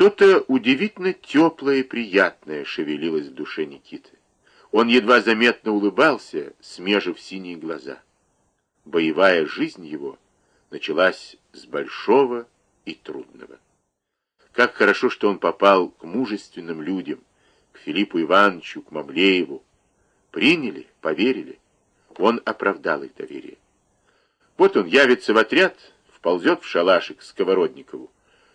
Что-то удивительно теплое и приятное шевелилось в душе Никиты. Он едва заметно улыбался, смежив синие глаза. Боевая жизнь его началась с большого и трудного. Как хорошо, что он попал к мужественным людям, к Филиппу Ивановичу, к Мамлееву. Приняли, поверили. Он оправдал их доверие. Вот он явится в отряд, вползет в шалашик Сковородникову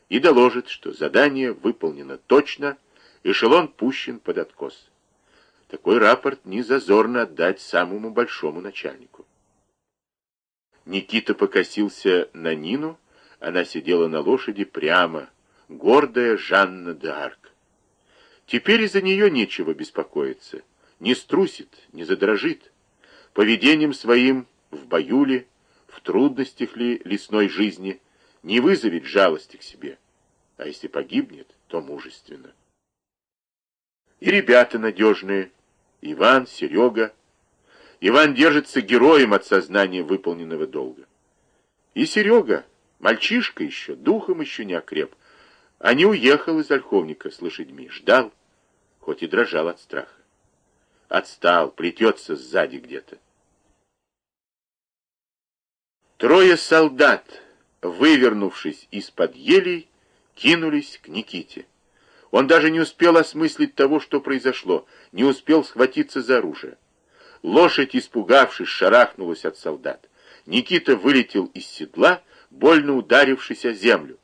и доложит, что задание выполнено точно, эшелон пущен под откос. Такой рапорт не зазорно отдать самому большому начальнику. Никита покосился на Нину, она сидела на лошади прямо, гордая Жанна д'Арк. Теперь из-за нее нечего беспокоиться, не струсит, не задрожит. Поведением своим в бою ли, в трудностях ли лесной жизни, не вызовет жалости к себе. А если погибнет, то мужественно. И ребята надежные, Иван, Серега. Иван держится героем от сознания выполненного долга. И Серега, мальчишка еще, духом еще не окреп, а не уехал из Ольховника с лошадьми, ждал, хоть и дрожал от страха. Отстал, плетется сзади где-то. Трое солдат, вывернувшись из-под елей, кинулись к Никите. Он даже не успел осмыслить того, что произошло, не успел схватиться за оружие. Лошадь, испугавшись, шарахнулась от солдат. Никита вылетел из седла, больно ударившись о землю.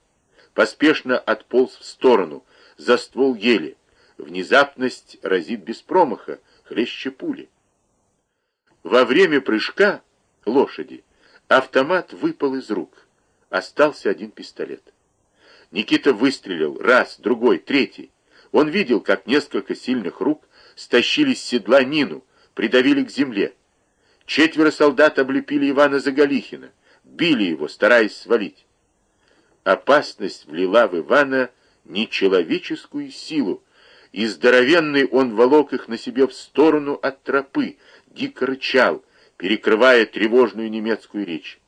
Поспешно отполз в сторону, за ствол ели. Внезапность разит без промаха, хлеще пули. Во время прыжка лошади автомат выпал из рук. Остался один пистолет. Никита выстрелил раз, другой, третий. Он видел, как несколько сильных рук стащили с седла Нину, придавили к земле. Четверо солдат облепили Ивана Заголихина, били его, стараясь свалить. Опасность влила в Ивана нечеловеческую силу, и здоровенный он волок их на себе в сторону от тропы, дико рычал, перекрывая тревожную немецкую речь.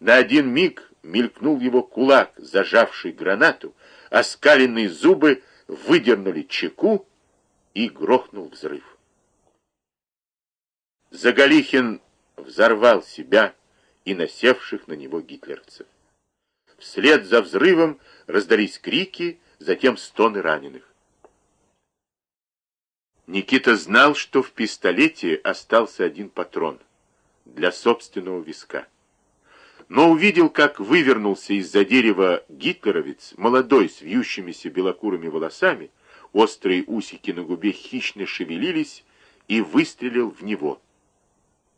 На один миг мелькнул его кулак, зажавший гранату, оскаленные зубы выдернули чеку и грохнул взрыв. Заголихин взорвал себя и насевших на него гитлеровцев. Вслед за взрывом раздались крики, затем стоны раненых. Никита знал, что в пистолете остался один патрон для собственного виска но увидел, как вывернулся из-за дерева гитлеровец, молодой, с вьющимися белокурыми волосами, острые усики на губе хищно шевелились, и выстрелил в него.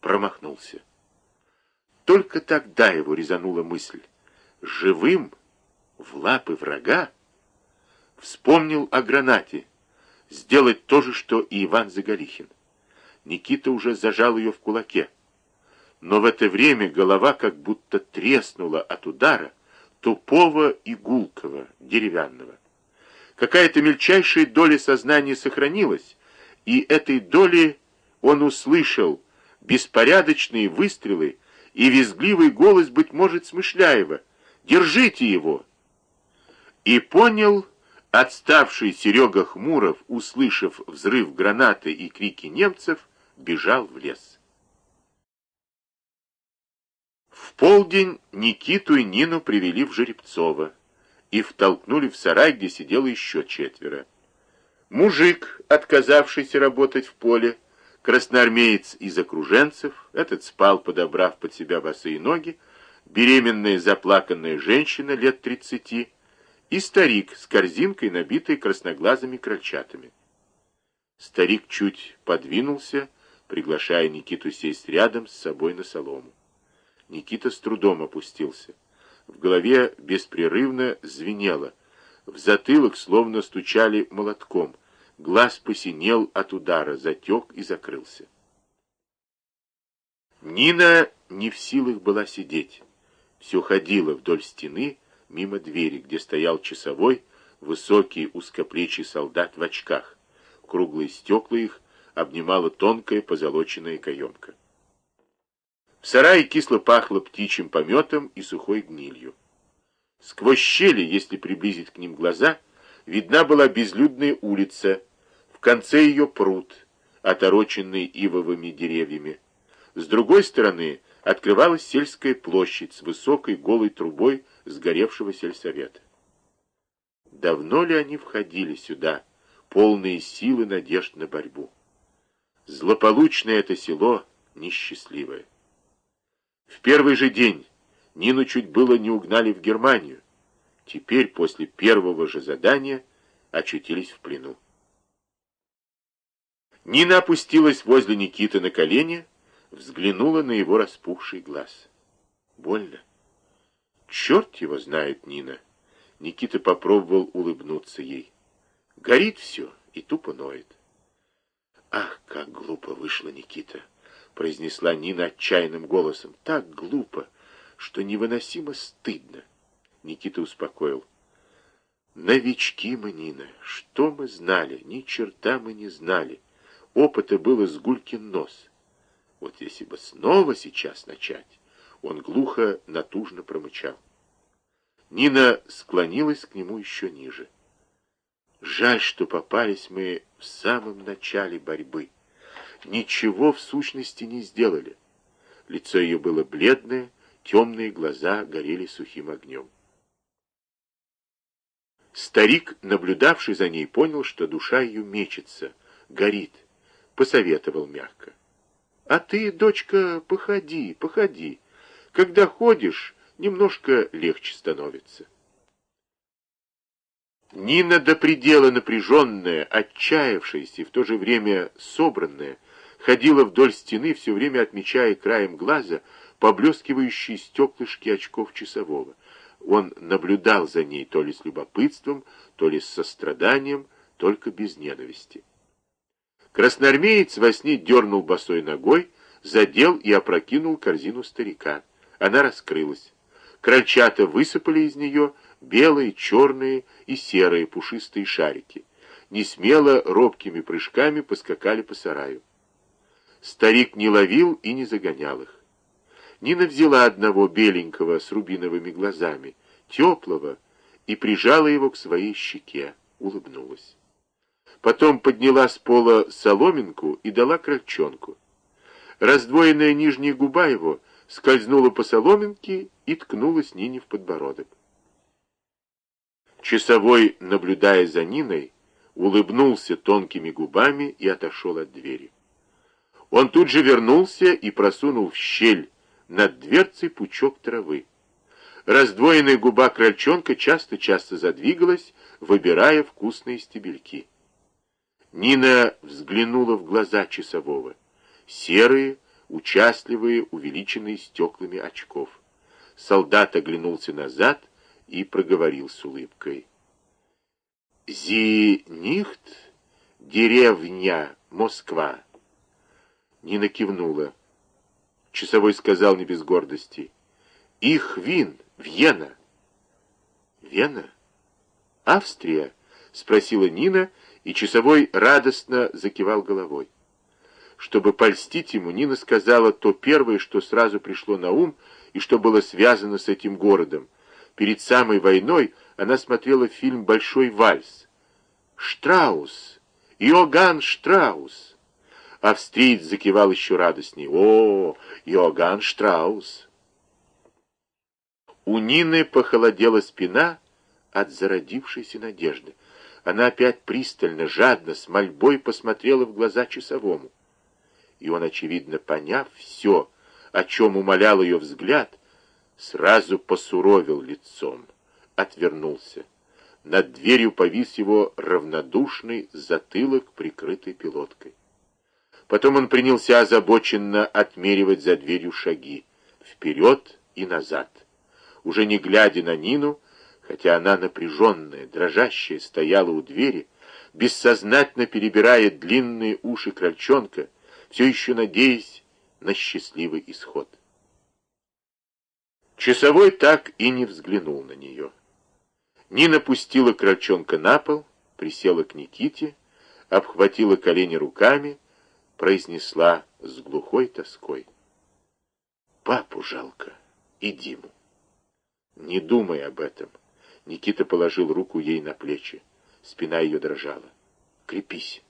Промахнулся. Только тогда его резанула мысль. Живым в лапы врага вспомнил о гранате. Сделать то же, что и Иван Заголихин. Никита уже зажал ее в кулаке но в это время голова как будто треснула от удара, тупого и гулкого, деревянного. Какая-то мельчайшая доля сознания сохранилась, и этой доли он услышал беспорядочные выстрелы и визгливый голос, быть может, Смышляева «Держите его!» И понял, отставший Серега Хмуров, услышав взрыв гранаты и крики немцев, бежал в лес. Полдень Никиту и Нину привели в Жеребцово и втолкнули в сарай, где сидело еще четверо. Мужик, отказавшийся работать в поле, красноармеец из окруженцев, этот спал, подобрав под себя босые ноги, беременная заплаканная женщина лет тридцати и старик с корзинкой, набитой красноглазыми крольчатами. Старик чуть подвинулся, приглашая Никиту сесть рядом с собой на солому. Никита с трудом опустился. В голове беспрерывно звенело. В затылок словно стучали молотком. Глаз посинел от удара, затек и закрылся. Нина не в силах была сидеть. Все ходила вдоль стены, мимо двери, где стоял часовой, высокий узкоплечий солдат в очках. Круглые стекла их обнимала тонкая позолоченная каемка. В сарае кисло пахло птичьим пометом и сухой гнилью. Сквозь щели, если приблизить к ним глаза, видна была безлюдная улица, в конце ее пруд, отороченный ивовыми деревьями. С другой стороны открывалась сельская площадь с высокой голой трубой сгоревшего сельсовета. Давно ли они входили сюда, полные силы надежд на борьбу? Злополучное это село, несчастливое. В первый же день Нину чуть было не угнали в Германию. Теперь, после первого же задания, очутились в плену. Нина опустилась возле Никиты на колени, взглянула на его распухший глаз. Больно. Черт его знает, Нина. Никита попробовал улыбнуться ей. Горит все и тупо ноет. Ах, как глупо вышло, Никита, произнесла Нина отчаянным голосом. Так глупо, что невыносимо стыдно. Никита успокоил. Новички мы, Нина, что мы знали? Ни черта мы не знали. Опыта было с гулькин нос. Вот если бы снова сейчас начать, он глухо, натужно промычал. Нина склонилась к нему еще ниже. Жаль, что попались мы в самом начале борьбы. Ничего в сущности не сделали. Лицо ее было бледное, темные глаза горели сухим огнем. Старик, наблюдавший за ней, понял, что душа ее мечется, горит, посоветовал мягко. А ты, дочка, походи, походи. Когда ходишь, немножко легче становится. Нина до предела напряженная, отчаявшаяся и в то же время собранная, ходила вдоль стены, все время отмечая краем глаза поблескивающие стеклышки очков часового. Он наблюдал за ней то ли с любопытством, то ли с состраданием, только без ненависти. Красноармеец во сне дернул босой ногой, задел и опрокинул корзину старика. Она раскрылась. Крольчата высыпали из нее белые, черные и серые пушистые шарики. Несмело робкими прыжками поскакали по сараю. Старик не ловил и не загонял их. Нина взяла одного беленького с рубиновыми глазами, теплого, и прижала его к своей щеке, улыбнулась. Потом подняла с пола соломинку и дала крольчонку. Раздвоенная нижняя губа его скользнула по соломинке и ткнулась Нине в подбородок. Часовой, наблюдая за Ниной, улыбнулся тонкими губами и отошел от двери. Он тут же вернулся и просунул в щель над дверцей пучок травы. Раздвоенная губа крольчонка часто-часто задвигалась, выбирая вкусные стебельки. Нина взглянула в глаза часового. Серые, участливые, увеличенные стеклами очков. Солдат оглянулся назад и проговорил с улыбкой. «Зинихт, деревня, Москва». Нина кивнула. Часовой сказал не без гордости. «Их вин, Вена». «Вена? Австрия?» — спросила Нина, и часовой радостно закивал головой. Чтобы польстить ему, Нина сказала то первое, что сразу пришло на ум и что было связано с этим городом. Перед самой войной она смотрела фильм «Большой вальс». «Штраус! Иоганн Штраус!» Австриец закивал еще радостней. «О, Иоганн Штраус!» У Нины похолодела спина от зародившейся надежды. Она опять пристально, жадно, с мольбой посмотрела в глаза часовому. И он, очевидно, поняв все, о чем умолял ее взгляд, сразу посуровил лицом, отвернулся. Над дверью повис его равнодушный затылок, прикрытый пилоткой. Потом он принялся озабоченно отмеривать за дверью шаги, вперед и назад. Уже не глядя на Нину, хотя она напряженная, дрожащая, стояла у двери, бессознательно перебирая длинные уши крольчонка, все еще надеясь на счастливый исход. Часовой так и не взглянул на нее. Нина пустила крольчонка на пол, присела к Никите, обхватила колени руками, произнесла с глухой тоской. «Папу жалко и Диму. Не думай об этом. Никита положил руку ей на плечи. спина ее дрожала. «Крепись!»